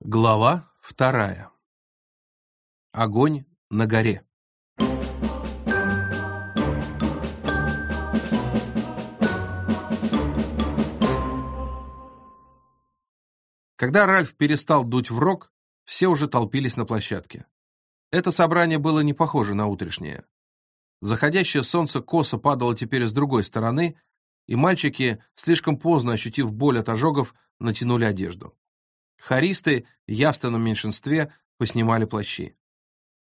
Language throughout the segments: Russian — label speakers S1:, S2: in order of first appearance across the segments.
S1: Глава вторая. Огонь на горе. Когда Ральф перестал дуть в рог, все уже толпились на площадке. Это собрание было не похоже на утрешнее. Заходящее солнце косо падало теперь с другой стороны, и мальчики, слишком поздно ощутив боль от ожогов, натянули одежду. Харисты, явственном меньшинстве, поснимали плащи.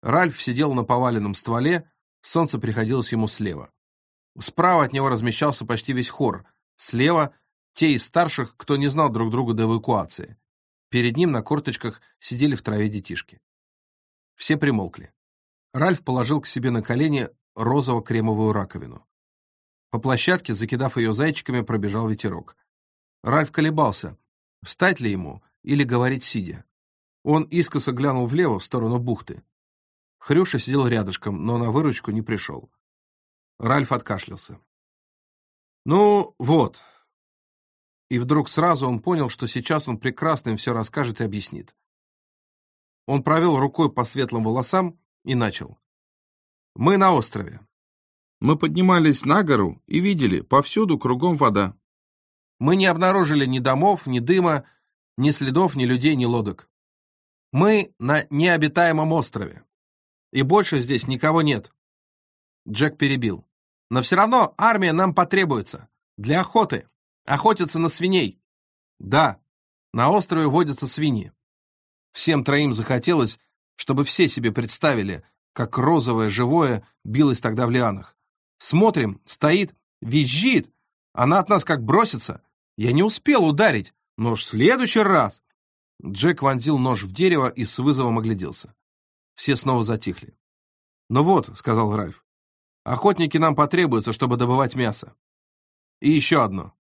S1: Ральф сидел на поваленном стволе, солнце приходилось ему слева. Справа от него размещался почти весь хор, слева — те из старших, кто не знал друг друга до эвакуации. Перед ним на корточках сидели в траве детишки. Все примолкли. Ральф положил к себе на колени розово-кремовую раковину. По площадке, закидав ее зайчиками, пробежал ветерок. Ральф колебался, встать ли ему или говорить сидя. Он искоса глянул влево, в сторону бухты. Хрюша сидел рядышком, но на выручку не пришел. Ральф откашлялся. «Ну, вот». И вдруг сразу он понял, что сейчас он прекрасно им все расскажет и объяснит. Он провел рукой по светлым волосам и начал. «Мы на острове. Мы поднимались на гору и видели, повсюду кругом вода. Мы не обнаружили ни домов, ни дыма, ни следов, ни людей, ни лодок. Мы на необитаемом острове. И больше здесь никого нет. Джек перебил. Но все равно армия нам потребуется. Для охоты. Охотиться на свиней. Да, на острове водятся свиньи. Всем троим захотелось, чтобы все себе представили, как розовое живое билось тогда в лианах. Смотрим, стоит, визжит. Она от нас как бросится. Я не успел ударить. Но в следующий раз...» Джек вонзил нож в дерево и с вызовом огляделся. Все снова затихли. «Ну вот», — сказал Ральф, — «охотники нам потребуются, чтобы добывать мясо. И еще одно».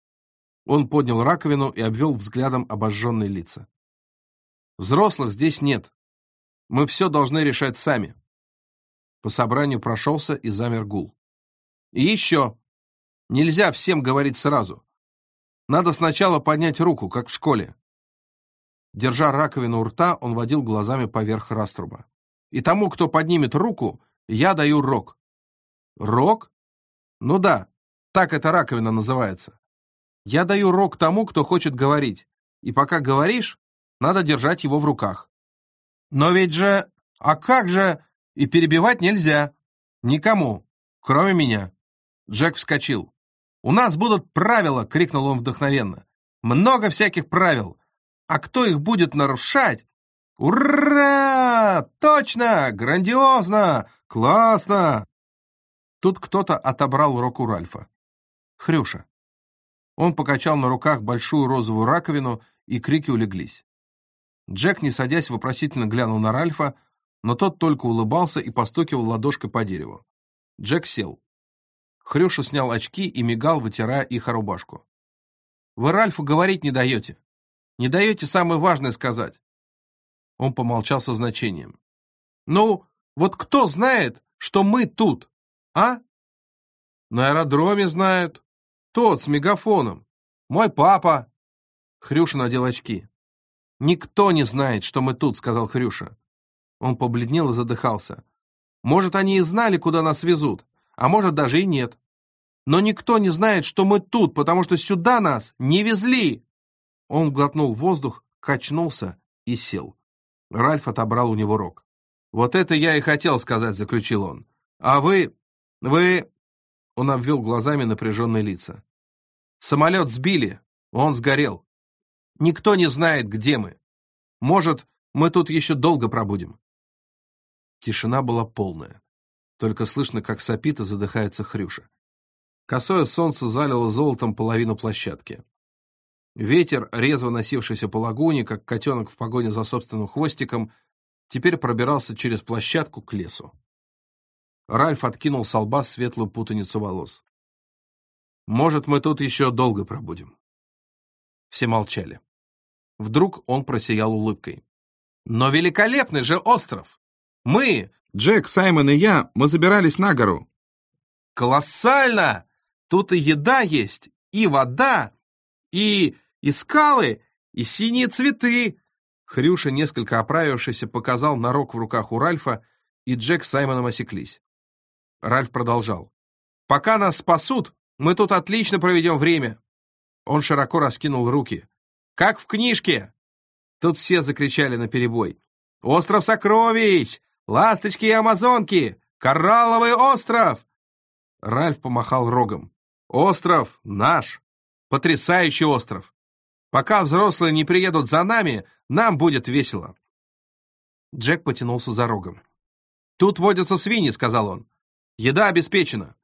S1: Он поднял раковину и обвел взглядом обожженные лица. «Взрослых здесь нет. Мы все должны решать сами». По собранию прошелся и замер гул. «И еще. Нельзя всем говорить сразу. Надо сначала поднять руку, как в школе. Держа раковину у рта, он водил глазами поверх раструба. И тому, кто поднимет руку, я даю рог. Рог? Ну да, так эта раковина называется. Я даю рог тому, кто хочет говорить. И пока говоришь, надо держать его в руках. Но ведь же... А как же... И перебивать нельзя. Никому, кроме меня. Джек вскочил. «У нас будут правила!» — крикнул он вдохновенно. «Много всяких правил! А кто их будет нарушать? Ура! Точно! Грандиозно! Классно!» Тут кто-то отобрал руку Ральфа. Хрюша. Он покачал на руках большую розовую раковину, и крики улеглись. Джек, не садясь, вопросительно глянул на Ральфа, но тот только улыбался и постукивал ладошкой по дереву. Джек сел. Хрюша снял очки и мигал, вытирая их о рубашку. «Вы Ральфу говорить не даете. Не даете самое важное сказать». Он помолчал со значением. «Ну, вот кто знает, что мы тут, а?» «На аэродроме знают. Тот с мегафоном. Мой папа». Хрюша надел очки. «Никто не знает, что мы тут», — сказал Хрюша. Он побледнел и задыхался. «Может, они и знали, куда нас везут, а может, даже и нет. Но никто не знает, что мы тут, потому что сюда нас не везли!» Он глотнул воздух, качнулся и сел. Ральф отобрал у него рог. «Вот это я и хотел сказать», — заключил он. «А вы... вы...» Он обвел глазами напряженные лица. «Самолет сбили, он сгорел. Никто не знает, где мы. Может, мы тут еще долго пробудем». Тишина была полная. Только слышно, как сопит и задыхается Хрюша. Косое солнце залило золотом половину площадки. Ветер, резво носившийся по лагуне, как котенок в погоне за собственным хвостиком, теперь пробирался через площадку к лесу. Ральф откинул с лба светлую путаницу волос. «Может, мы тут еще долго пробудем». Все молчали. Вдруг он просиял улыбкой. «Но великолепный же остров! Мы, Джек, Саймон и я, мы забирались на гору». «Колоссально! Тут и еда есть, и вода, и... и скалы, и синие цветы. Хрюша, несколько оправившийся, показал на рог в руках у Ральфа, и Джек с Саймоном осеклись. Ральф продолжал. «Пока нас спасут, мы тут отлично проведем время!» Он широко раскинул руки. «Как в книжке!» Тут все закричали наперебой. «Остров сокровищ! Ласточки и амазонки! Коралловый остров!» Ральф помахал рогом. «Остров наш! Потрясающий остров! Пока взрослые не приедут за нами, нам будет весело!» Джек потянулся за рогом. «Тут водятся свиньи», — сказал он. «Еда обеспечена.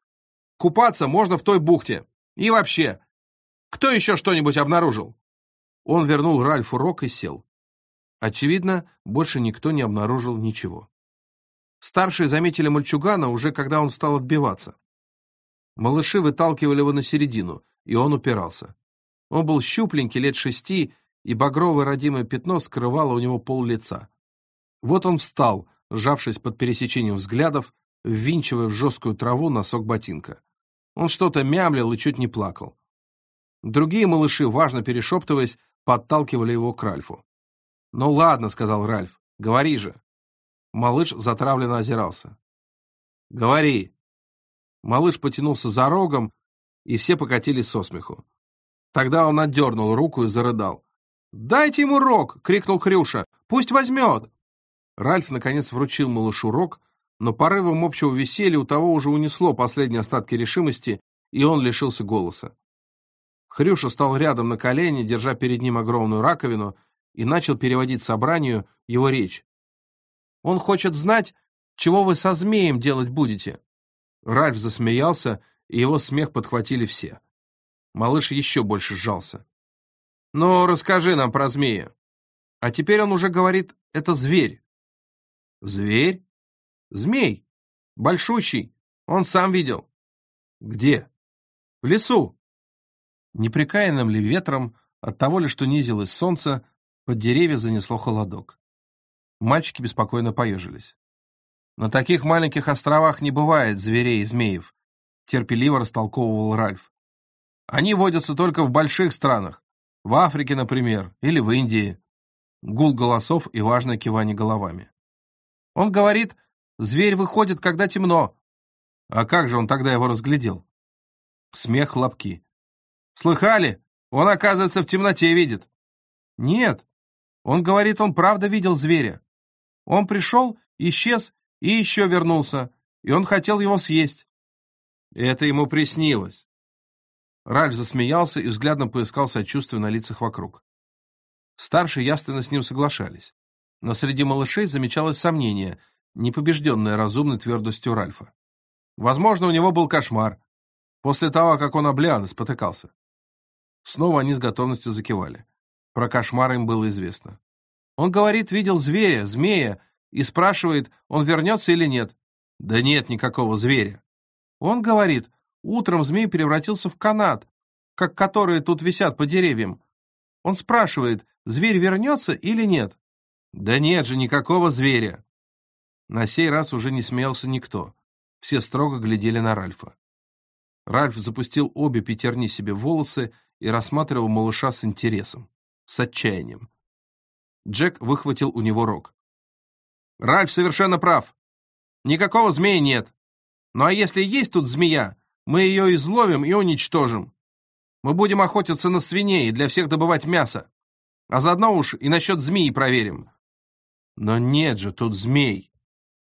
S1: Купаться можно в той бухте. И вообще, кто еще что-нибудь обнаружил?» Он вернул Ральфу рог и сел. Очевидно, больше никто не обнаружил ничего. Старшие заметили мальчугана уже когда он стал отбиваться. Малыши выталкивали его на середину, и он упирался. Он был щупленький, лет шести, и багровое родимое пятно скрывало у него пол лица. Вот он встал, сжавшись под пересечением взглядов, ввинчивая в жесткую траву носок ботинка. Он что-то мямлил и чуть не плакал. Другие малыши, важно перешептываясь, подталкивали его к Ральфу. «Ну ладно», — сказал Ральф, — «говори же». Малыш затравленно озирался. «Говори». Малыш потянулся за рогом, и все покатились со смеху. Тогда он отдернул руку и зарыдал. «Дайте ему рог!» — крикнул Хрюша. «Пусть возьмет!» Ральф, наконец, вручил малышу рог, но порывом общего веселья у того уже унесло последние остатки решимости, и он лишился голоса. Хрюша стал рядом на колени, держа перед ним огромную раковину, и начал переводить собранию его речь. «Он хочет знать, чего вы со змеем делать будете?» Ральф засмеялся, и его смех подхватили все. Малыш еще больше сжался. «Ну, расскажи нам про змея». А теперь он уже говорит, это зверь. Зверь? Змей. Большущий. Он сам видел. Где? В лесу. Непрекаянным ли ветром, от того ли, что низилось солнце, под деревья занесло холодок. Мальчики беспокойно поежились. На таких маленьких островах не бывает зверей и змеев, терпеливо растолковывал Ральф. Они водятся только в больших странах, в Африке, например, или в Индии. Гул голосов и важное кивание головами. Он говорит, зверь выходит, когда темно. А как же он тогда его разглядел? Смех хлопки. Слыхали? Он, оказывается, в темноте видит. Нет. Он говорит, он правда видел зверя. Он пришел, исчез и еще вернулся, и он хотел его съесть. Это ему приснилось. Ральф засмеялся и взглядом поискал сочувствие на лицах вокруг. Старшие явственно с ним соглашались. Но среди малышей замечалось сомнение, непобежденное разумной твердостью Ральфа. Возможно, у него был кошмар, после того, как он об Лианы спотыкался. Снова они с готовностью закивали. Про кошмар им было известно. Он говорит, видел зверя, змея, и спрашивает, он вернется или нет. Да нет никакого зверя. Он говорит, утром змей превратился в канат, как которые тут висят по деревьям. Он спрашивает, зверь вернется или нет. «Да нет же никакого зверя!» На сей раз уже не смеялся никто. Все строго глядели на Ральфа. Ральф запустил обе пятерни себе в волосы и рассматривал малыша с интересом, с отчаянием. Джек выхватил у него рог. «Ральф совершенно прав. Никакого змея нет. Ну а если есть тут змея, мы ее изловим и уничтожим. Мы будем охотиться на свиней и для всех добывать мясо. А заодно уж и насчет змеи проверим. Но нет же тут змей.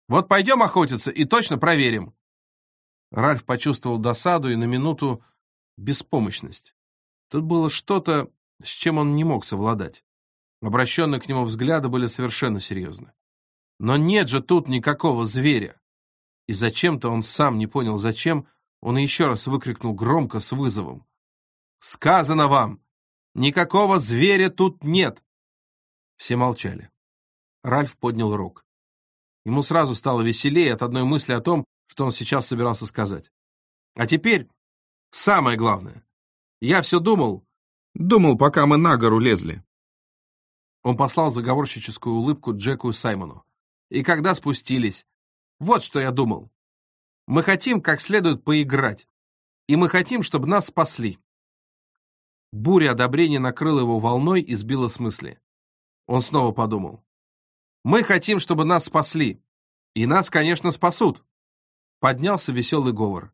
S1: Вот пойдем охотиться и точно проверим. Ральф почувствовал досаду и на минуту беспомощность. Тут было что-то, с чем он не мог совладать. Обращенные к нему взгляды были совершенно серьезны. Но нет же тут никакого зверя. И зачем-то он сам не понял, зачем, он еще раз выкрикнул громко с вызовом. «Сказано вам! Никакого зверя тут нет!» Все молчали. Ральф поднял рог. Ему сразу стало веселее от одной мысли о том, что он сейчас собирался сказать. А теперь самое главное. Я все думал, думал, пока мы на гору лезли. Он послал заговорщическую улыбку Джеку и Саймону. И когда спустились, вот что я думал. Мы хотим как следует поиграть. И мы хотим, чтобы нас спасли. Буря одобрения накрыла его волной и сбила с мысли. Он снова подумал. «Мы хотим, чтобы нас спасли. И нас, конечно, спасут». Поднялся веселый говор.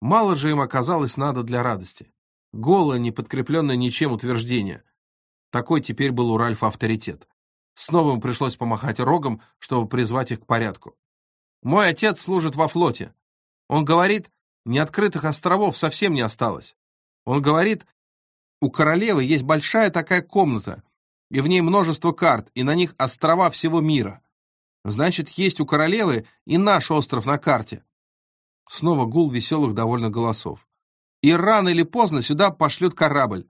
S1: Мало же им оказалось надо для радости. Голое, не подкрепленное ничем утверждение. Такой теперь был у Ральфа авторитет. Снова ему пришлось помахать рогом, чтобы призвать их к порядку. «Мой отец служит во флоте. Он говорит, неоткрытых островов совсем не осталось. Он говорит, у королевы есть большая такая комната, и в ней множество карт, и на них острова всего мира. Значит, есть у королевы и наш остров на карте. Снова гул веселых довольно голосов. И рано или поздно сюда пошлют корабль.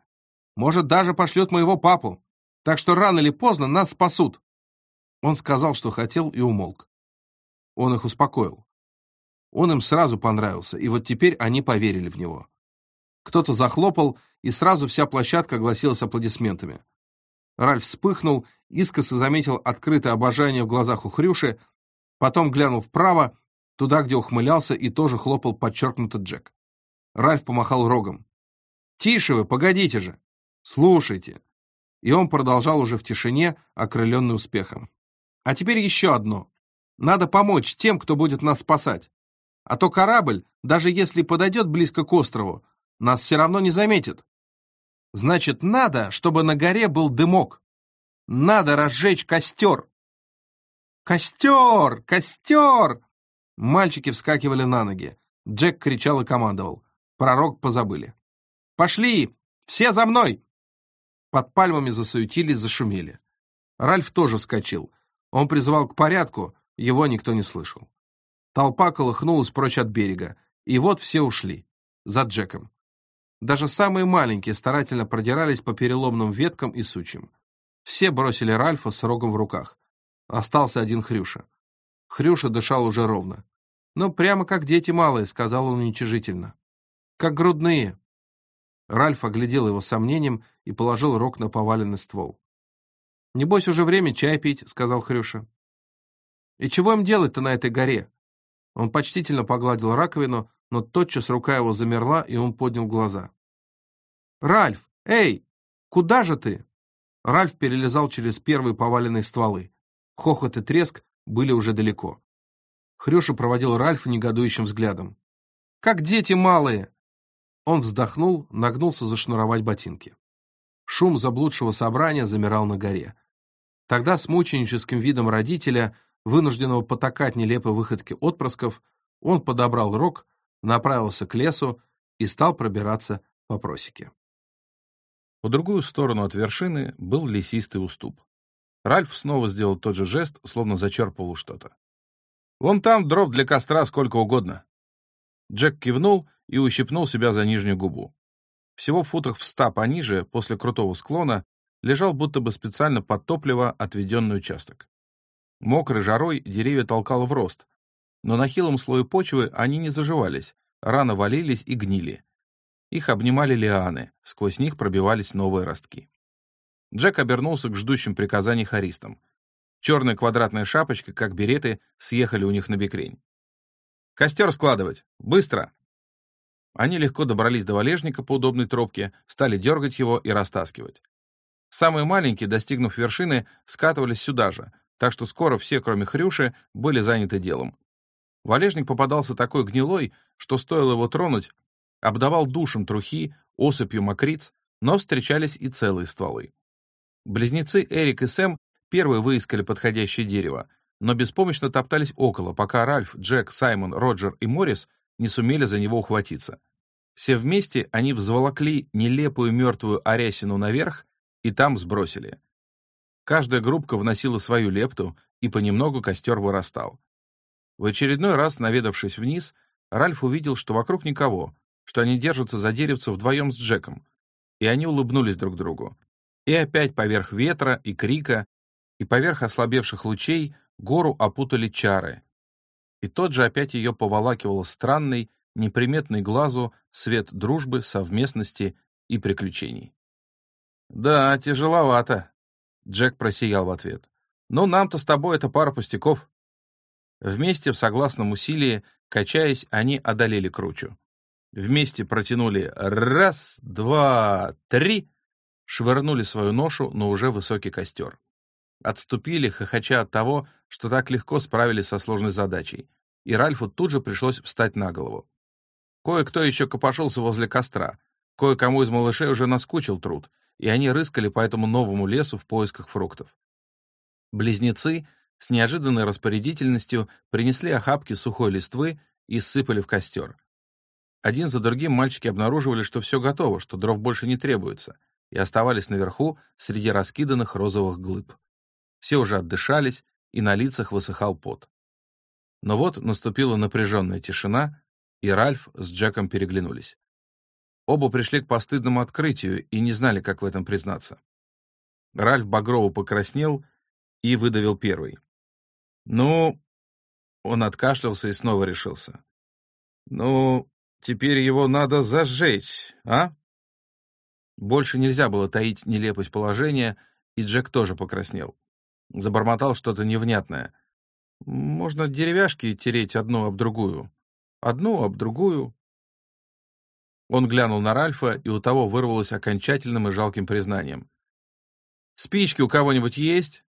S1: Может, даже пошлют моего папу. Так что рано или поздно нас спасут. Он сказал, что хотел, и умолк. Он их успокоил. Он им сразу понравился, и вот теперь они поверили в него. Кто-то захлопал, и сразу вся площадка огласилась аплодисментами. Ральф вспыхнул, искоса заметил открытое обожание в глазах у Хрюши, потом глянул вправо, туда, где ухмылялся, и тоже хлопал подчеркнуто Джек. Ральф помахал рогом. «Тише вы, погодите же! Слушайте!» И он продолжал уже в тишине, окрыленный успехом. «А теперь еще одно. Надо помочь тем, кто будет нас спасать. А то корабль, даже если подойдет близко к острову, нас все равно не заметит. Значит, надо, чтобы на горе был дымок. Надо разжечь костер. «Костер! Костер!» Мальчики вскакивали на ноги. Джек кричал и командовал. Пророк позабыли. «Пошли! Все за мной!» Под пальмами засуетились, зашумели. Ральф тоже вскочил. Он призывал к порядку, его никто не слышал. Толпа колыхнулась прочь от берега, и вот все ушли. За Джеком. Даже самые маленькие старательно продирались по переломным веткам и сучьям. Все бросили Ральфа с рогом в руках. Остался один Хрюша. Хрюша дышал уже ровно. «Ну, прямо как дети малые», — сказал он уничижительно. «Как грудные». Ральф оглядел его сомнением и положил рог на поваленный ствол. «Небось, уже время чай пить», — сказал Хрюша. «И чего им делать-то на этой горе?» Он почтительно погладил раковину, но тотчас рука его замерла, и он поднял глаза. «Ральф! Эй! Куда же ты?» Ральф перелезал через первые поваленные стволы. Хохот и треск были уже далеко. Хрюша проводил Ральфа негодующим взглядом. «Как дети малые!» Он вздохнул, нагнулся зашнуровать ботинки. Шум заблудшего собрания замирал на горе. Тогда с мученическим видом родителя, вынужденного потакать нелепой выходке отпрысков, он подобрал рог, направился к лесу и стал пробираться по просеке.
S2: По другую сторону от вершины был лесистый уступ. Ральф снова сделал тот же жест, словно зачерпывал что-то. «Вон там дров для костра сколько угодно». Джек кивнул и ущипнул себя за нижнюю губу. Всего в футах в ста пониже, после крутого склона, лежал будто бы специально под топливо отведенный участок. Мокрой жарой деревья толкало в рост, но на хилом слое почвы они не заживались, рано валились и гнили. Их обнимали лианы, сквозь них пробивались новые ростки. Джек обернулся к ждущим приказаний харистам. Черная квадратная шапочка, как береты, съехали у них на бекрень. «Костер складывать! Быстро!» Они легко добрались до валежника по удобной тропке, стали дергать его и растаскивать. Самые маленькие, достигнув вершины, скатывались сюда же, так что скоро все, кроме Хрюши, были заняты делом. Валежник попадался такой гнилой, что стоило его тронуть, обдавал душем трухи, осыпью мокриц, но встречались и целые стволы. Близнецы Эрик и Сэм первые выискали подходящее дерево, но беспомощно топтались около, пока Ральф, Джек, Саймон, Роджер и Моррис не сумели за него ухватиться. Все вместе они взволокли нелепую мертвую арясину наверх и там сбросили. Каждая группка вносила свою лепту, и понемногу костер вырастал. В очередной раз, наведавшись вниз, Ральф увидел, что вокруг никого, что они держатся за деревце вдвоем с Джеком, и они улыбнулись друг другу. И опять поверх ветра и крика, и поверх ослабевших лучей гору опутали чары. И тот же опять ее поволакивал странный, неприметный глазу свет дружбы, совместности и приключений. «Да, тяжеловато», — Джек просиял в ответ. «Ну, нам-то с тобой это пара пустяков». Вместе в согласном усилии, качаясь, они одолели кручу. Вместе протянули раз, два, три, швырнули свою ношу на уже высокий костер. Отступили, хохоча от того, что так легко справились со сложной задачей, и Ральфу тут же пришлось встать на голову. Кое-кто еще копошился возле костра, кое-кому из малышей уже наскучил труд, и они рыскали по этому новому лесу в поисках фруктов. Близнецы с неожиданной распорядительностью принесли охапки сухой листвы и сыпали в костер. Один за другим мальчики обнаруживали, что все готово, что дров больше не требуется, и оставались наверху среди раскиданных розовых глыб. Все уже отдышались, и на лицах высыхал пот. Но вот наступила напряженная тишина, и Ральф с Джеком переглянулись. Оба пришли к постыдному открытию и не знали, как в этом признаться. Ральф Багрово покраснел и выдавил первый. «Ну...» Он откашлялся и снова решился. «Ну, теперь его надо зажечь, а?» Больше нельзя было таить нелепость положения, и Джек тоже покраснел. Забормотал что-то невнятное. «Можно деревяшки тереть одну об другую. Одну об другую». Он глянул на Ральфа, и у того вырвалось окончательным и жалким признанием. «Спички у кого-нибудь есть?»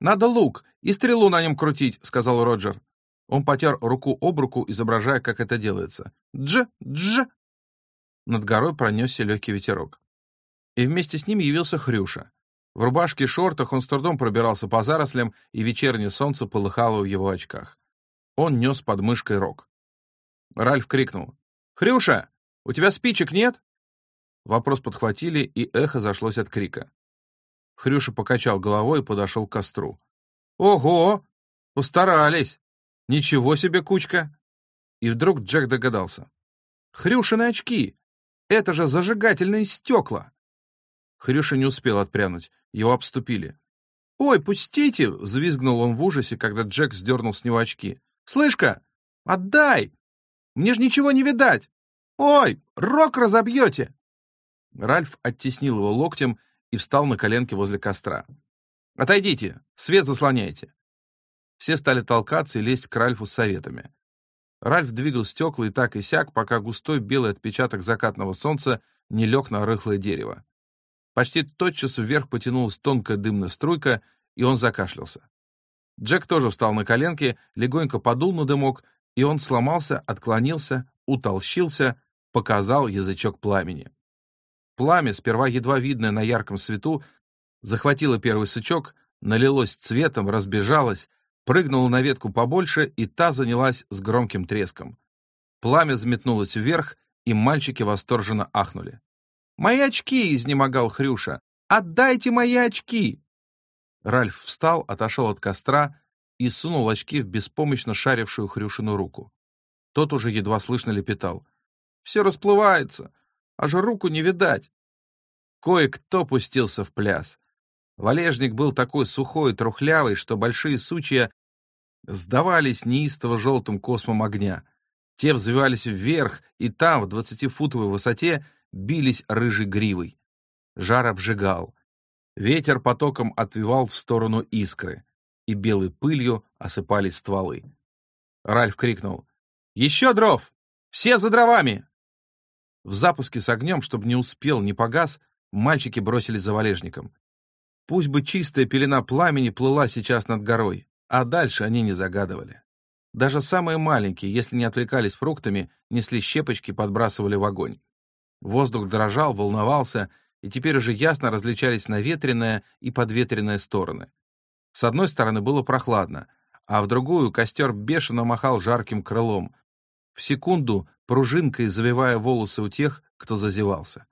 S2: «Надо лук и стрелу на нем крутить», — сказал Роджер. Он потер руку об руку, изображая, как это делается. «Дж! Дж!» Над горой пронесся легкий ветерок. И вместе с ним явился Хрюша. В рубашке и шортах он с трудом пробирался по зарослям, и вечернее солнце полыхало в его очках. Он нес под мышкой рог. Ральф крикнул. «Хрюша, у тебя спичек нет?» Вопрос подхватили, и эхо зашлось от крика. Хрюша покачал головой и подошел к костру. «Ого! Постарались! Ничего себе кучка!» И вдруг Джек догадался. «Хрюшины очки! Это же зажигательные стекла!» Хрюша не успел отпрянуть. Его обступили. «Ой, пустите!» — взвизгнул он в ужасе, когда Джек сдернул с него очки. «Слышь-ка, отдай! Мне ж ничего не видать! Ой, рог разобьете!» Ральф оттеснил его локтем и встал на коленке возле костра. «Отойдите! Свет заслоняйте!» Все стали толкаться и лезть к Ральфу с советами. Ральф двигал стекла и так и сяк, пока густой белый отпечаток закатного солнца не лег на рыхлое дерево. Почти тотчас вверх потянулась тонкая дымная струйка, и он закашлялся. Джек тоже встал на коленки, легонько подул на дымок, и он сломался, отклонился, утолщился, показал язычок пламени. Пламя, сперва едва видное на ярком свету, захватило первый сучок, налилось цветом, разбежалось, прыгнуло на ветку побольше, и та занялась с громким треском. Пламя взметнулось вверх, и мальчики восторженно ахнули. «Мои очки!» — изнемогал Хрюша. «Отдайте мои очки!» Ральф встал, отошел от костра и сунул очки в беспомощно шарившую Хрюшину руку. Тот уже едва слышно лепетал. «Все расплывается, аж руку не видать!» Кое-кто пустился в пляс. Валежник был такой сухой и трухлявый, что большие сучья сдавались неистово желтым космом огня. Те взвивались вверх, и там, в двадцатифутовой высоте, бились рыжей гривой. Жар обжигал. Ветер потоком отвивал в сторону искры, и белой пылью осыпались стволы. Ральф крикнул. «Еще дров! Все за дровами!» В запуске с огнем, чтобы не успел, не погас, мальчики бросились за валежником. Пусть бы чистая пелена пламени плыла сейчас над горой, а дальше они не загадывали. Даже самые маленькие, если не отвлекались фруктами, несли щепочки, подбрасывали в огонь. Воздух дрожал, волновался, и теперь уже ясно различались наветренная и подветренная стороны. С одной стороны было прохладно, а в другую костер бешено махал жарким крылом, в секунду пружинкой завивая волосы у тех, кто зазевался.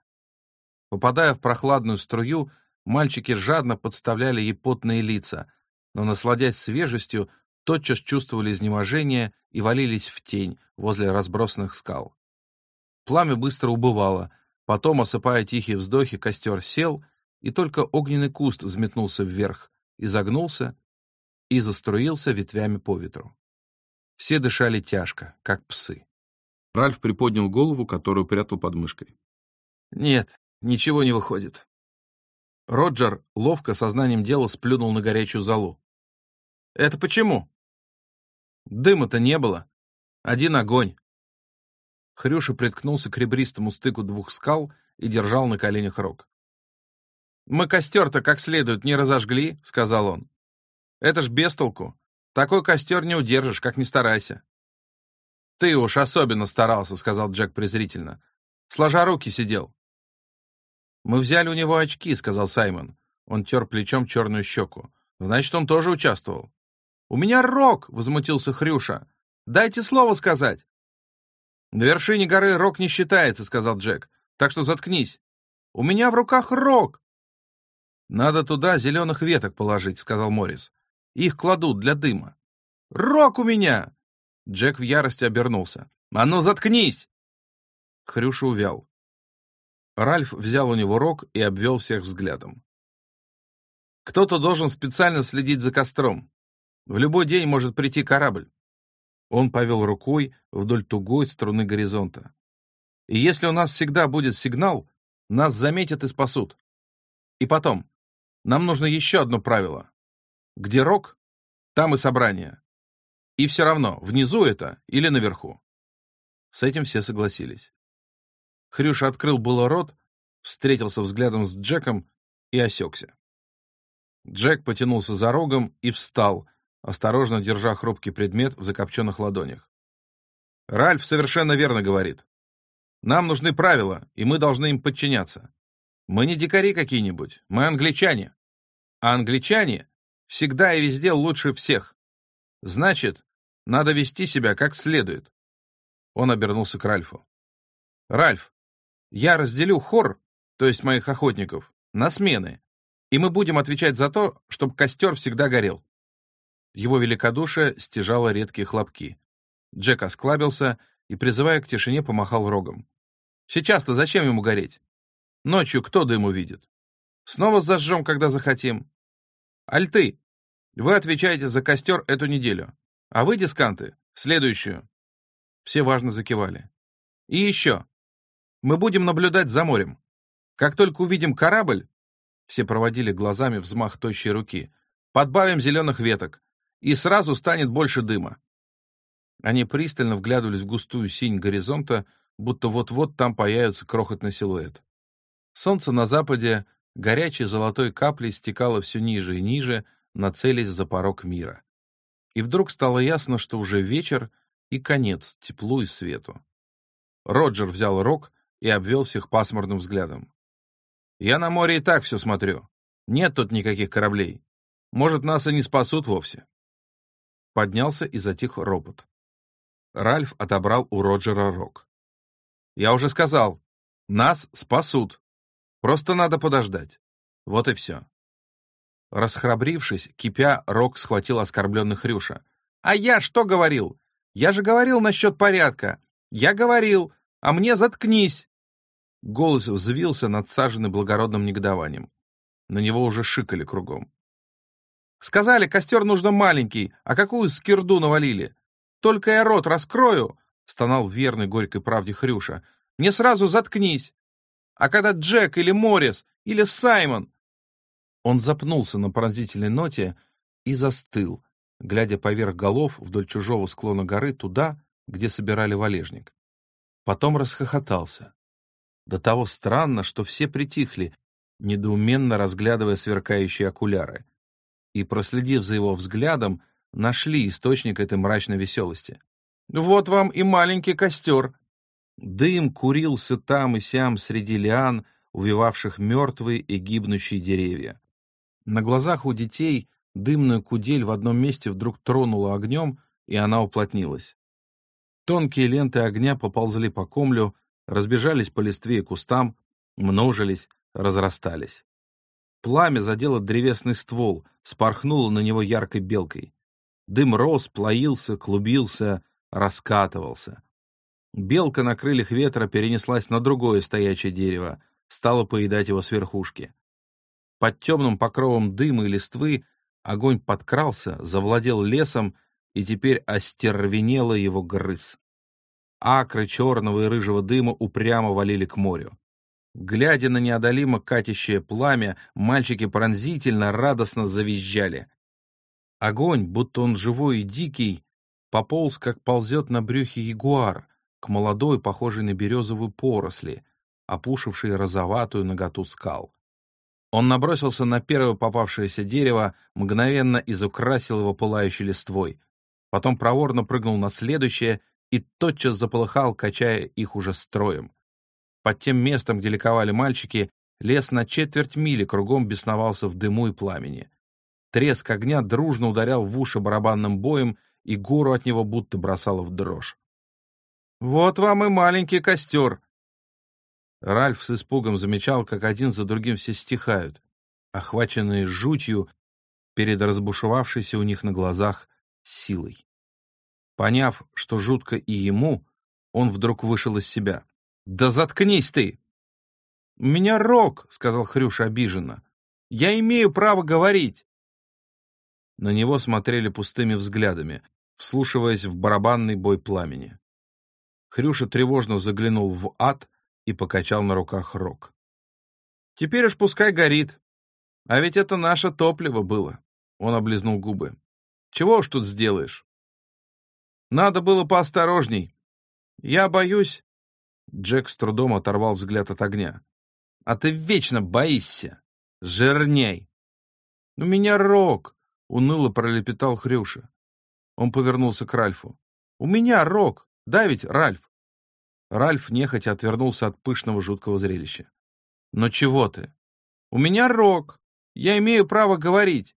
S2: Попадая в прохладную струю, мальчики жадно подставляли ей потные лица, но, насладясь свежестью, тотчас чувствовали изнеможение и валились в тень возле разбросанных скал. Пламя быстро убывало, потом, осыпая тихие вздохи, костер сел, и только огненный куст взметнулся вверх, изогнулся и заструился ветвями по ветру. Все дышали тяжко, как псы. Ральф приподнял голову, которую прятал под мышкой. «Нет, ничего не выходит». Роджер ловко сознанием дела сплюнул на горячую золу. «Это почему?» «Дыма-то не было. Один огонь. Хрюша приткнулся к ребристому стыку двух скал и держал на коленях рог. «Мы костер-то как следует не разожгли», — сказал он. Это ж бестолку. Такой костер не удержишь, как ни старайся. «Ты уж особенно старался», — сказал Джек презрительно. «Сложа руки сидел». «Мы взяли у него очки», — сказал Саймон. Он тер плечом черную щеку. «Значит, он тоже участвовал». «У меня рок!» — возмутился Хрюша. «Дайте слово сказать!» «На вершине горы рок не считается», — сказал Джек. «Так что заткнись. У меня в руках рок!» «Надо туда зеленых веток положить», — сказал Моррис. «Их кладут для дыма». «Рок у меня!» Джек в ярости обернулся. «А ну, заткнись!» Хрюша увял. Ральф взял у него рог и обвел всех взглядом. «Кто-то должен специально следить за костром. В любой день может прийти корабль». Он повел рукой вдоль тугой струны горизонта. «И если у нас всегда будет сигнал, нас заметят и спасут. И потом, нам нужно еще одно правило. Где рог, там и собрание. И все равно, внизу это или наверху. С этим все согласились. Хрюша открыл было рот, встретился взглядом с Джеком и осекся. Джек потянулся за рогом и встал, осторожно держа хрупкий предмет в закопченных ладонях. «Ральф совершенно верно говорит. Нам нужны правила, и мы должны им подчиняться. Мы не дикари какие-нибудь, мы англичане. А англичане всегда и везде лучше всех. Значит, надо вести себя как следует. Он обернулся к Ральфу. «Ральф, я разделю хор, то есть моих охотников, на смены, и мы будем отвечать за то, чтобы костер всегда горел». Его великодушие стяжало редкие хлопки. Джек осклабился и, призывая к тишине, помахал рогом. «Сейчас-то зачем ему гореть? Ночью кто дым увидит? Снова зажжем, когда захотим. Альты, вы отвечаете за костер эту неделю. А вы, дисканты, следующую. Все важно закивали. И еще. Мы будем наблюдать за морем. Как только увидим корабль, все проводили глазами взмах тощей руки, подбавим зеленых веток, и сразу станет больше дыма. Они пристально вглядывались в густую синь горизонта, будто вот-вот там появится крохотный силуэт. Солнце на западе горячей золотой каплей стекало все ниже и ниже, нацелясь за порог мира и вдруг стало ясно, что уже вечер и конец теплу и свету. Роджер взял рог и обвел всех пасмурным взглядом. «Я на море и так все смотрю. Нет тут никаких кораблей. Может, нас и не спасут вовсе». Поднялся и затих ропот. Ральф отобрал у Роджера рог. «Я уже сказал, нас спасут. Просто надо подождать. Вот и все. Расхрабрившись, кипя, Рок схватил оскорбленный Хрюша. «А я что говорил? Я же говорил насчет порядка. Я говорил, а мне заткнись!» Голос взвился, надсаженный благородным негодованием. На него уже шикали кругом. «Сказали, костер нужно маленький, а какую скирду навалили? Только я рот раскрою!» — стонал верный горькой правде Хрюша. «Мне сразу заткнись! А когда Джек или Моррис или Саймон он запнулся на пронзительной ноте и застыл, глядя поверх голов вдоль чужого склона горы туда, где собирали валежник. Потом расхохотался. До того странно, что все притихли, недоуменно разглядывая сверкающие окуляры. И, проследив за его взглядом, нашли источник этой мрачной веселости. «Вот вам и маленький костер!» Дым курился там и сям среди лиан, увивавших мертвые и гибнущие деревья. На глазах у детей дымную кудель в одном месте вдруг тронула огнем, и она уплотнилась. Тонкие ленты огня поползли по комлю, разбежались по листве и кустам, множились, разрастались. Пламя задело древесный ствол, спорхнуло на него яркой белкой. Дым рос, плоился, клубился, раскатывался. Белка на крыльях ветра перенеслась на другое стоячее дерево, стала поедать его с верхушки. Под темным покровом дыма и листвы огонь подкрался, завладел лесом и теперь остервенело его грыз. Акры черного и рыжего дыма упрямо валили к морю. Глядя на неодолимо катящее пламя, мальчики пронзительно, радостно завизжали. Огонь, будто он живой и дикий, пополз, как ползет на брюхе ягуар, к молодой, похожей на березовую поросли, опушившей розоватую наготу скал. Он набросился на первое попавшееся дерево, мгновенно изукрасил его пылающей листвой. Потом проворно прыгнул на следующее и тотчас заполыхал, качая их уже строем. Под тем местом, где ликовали мальчики, лес на четверть мили кругом бесновался в дыму и пламени. Треск огня дружно ударял в уши барабанным боем, и гору от него будто бросало в дрожь. «Вот вам и маленький костер!» Ральф с испугом замечал, как один за другим все стихают, охваченные жутью перед разбушевавшейся у них на глазах силой. Поняв, что жутко и ему, он вдруг вышел из себя. «Да заткнись ты!» «У меня рок», — сказал Хрюша обиженно. «Я имею право говорить». На него смотрели пустыми взглядами, вслушиваясь в барабанный бой пламени. Хрюша тревожно заглянул в ад и покачал на руках рог. «Теперь уж пускай горит. А ведь это наше топливо было», — он облизнул губы. «Чего уж тут сделаешь?» «Надо было поосторожней. Я боюсь...» Джек с трудом оторвал взгляд от огня. «А ты вечно боишься! Жирней!» «У меня рог!» — уныло пролепетал Хрюша. Он повернулся к Ральфу. «У меня рог! Да ведь, Ральф?» Ральф нехотя отвернулся от пышного жуткого зрелища. «Но чего ты? У меня рог! Я имею право говорить!»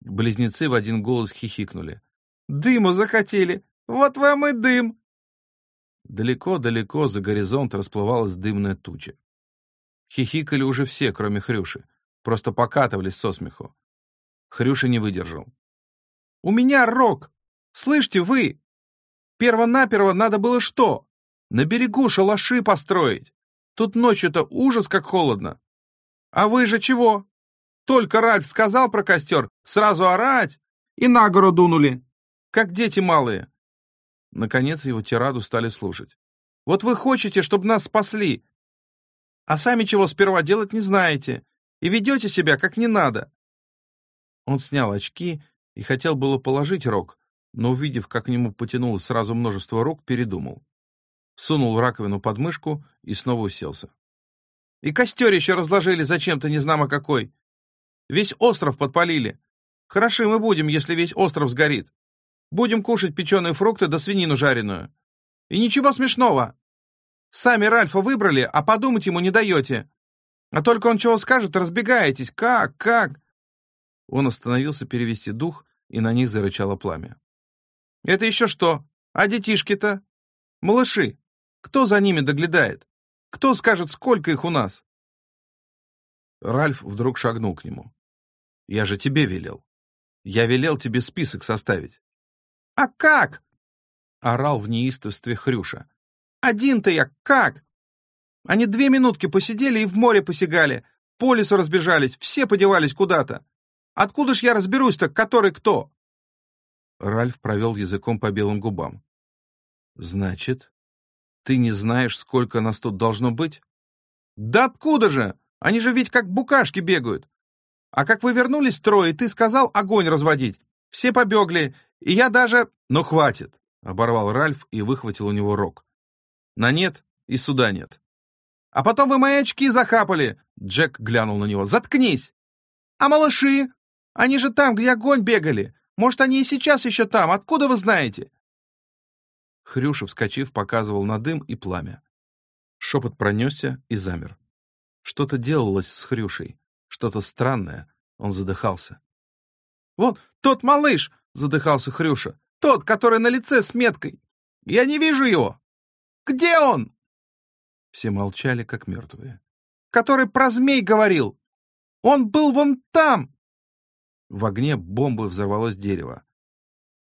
S2: Близнецы в один голос хихикнули. «Дыму захотели! Вот вам и дым!» Далеко-далеко за горизонт расплывалась дымная туча. Хихикали уже все, кроме Хрюши. Просто покатывались со смеху. Хрюша не выдержал. «У меня рог! Слышите вы? Перво-наперво надо было что? На берегу шалаши построить. Тут ночью-то ужас как холодно. А вы же чего? Только Ральф сказал про костер, сразу орать, и на гору дунули, как дети малые. Наконец его тираду стали слушать. Вот вы хотите, чтобы нас спасли, а сами чего сперва делать не знаете, и ведете себя как не надо. Он снял очки и хотел было положить рог, но, увидев, как к нему потянулось сразу множество рук, передумал сунул раковину под мышку и снова уселся. И костер еще разложили зачем-то незнамо какой. Весь остров подпалили. Хороши мы будем, если весь остров сгорит. Будем кушать печеные фрукты да свинину жареную. И ничего смешного. Сами Ральфа выбрали, а подумать ему не даете. А только он чего скажет, разбегаетесь. Как, как?» Он остановился перевести дух, и на них зарычало пламя. «Это еще что? А детишки-то? Малыши, кто за ними доглядает? Кто скажет, сколько их у нас?» Ральф вдруг шагнул к нему. «Я же тебе велел. Я велел тебе список составить». «А как?» — орал в неистовстве Хрюша. «Один-то я как? Они две минутки посидели и в море посягали, по лесу разбежались, все подевались куда-то. Откуда ж я разберусь-то, который кто?» Ральф провел языком по белым губам. «Значит, ты не знаешь, сколько нас тут должно быть? Да откуда же? Они же ведь как букашки бегают. А как вы вернулись трое, ты сказал огонь разводить. Все побегли, и я даже... Ну, хватит, — оборвал Ральф и выхватил у него рог. На нет и сюда нет. А потом вы мои очки захапали, — Джек глянул на него. Заткнись! А малыши? Они же там, где огонь бегали. Может, они и сейчас еще там. Откуда вы знаете? Хрюша, вскочив, показывал на дым и пламя. Шепот пронесся и замер. Что-то делалось с Хрюшей, что-то странное. Он задыхался. «Вот тот малыш!» — задыхался Хрюша. «Тот, который на лице с меткой! Я не вижу его! Где он?» Все молчали, как мертвые. «Который про змей говорил! Он был вон там!» В огне бомбы взорвалось дерево.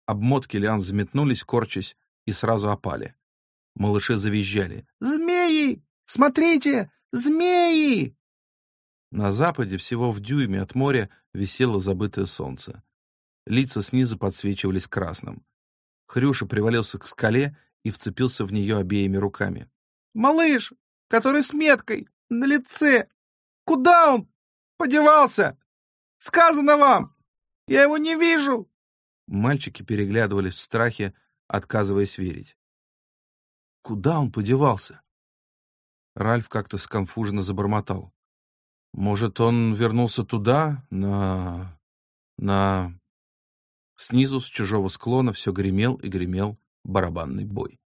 S2: Обмотки лиан взметнулись, корчась, и сразу опали. Малыши завизжали. «Змеи! Смотрите! Змеи!» На западе, всего в дюйме от моря, висело забытое солнце. Лица снизу подсвечивались красным. Хрюша привалился к скале и вцепился в нее обеими руками. «Малыш, который с меткой, на лице! Куда он подевался? Сказано вам! Я его не вижу!» Мальчики переглядывались в страхе, отказываясь верить. Куда он подевался? Ральф как-то сконфуженно забормотал. Может, он вернулся туда, на... на... Снизу, с чужого склона, все гремел и гремел барабанный бой.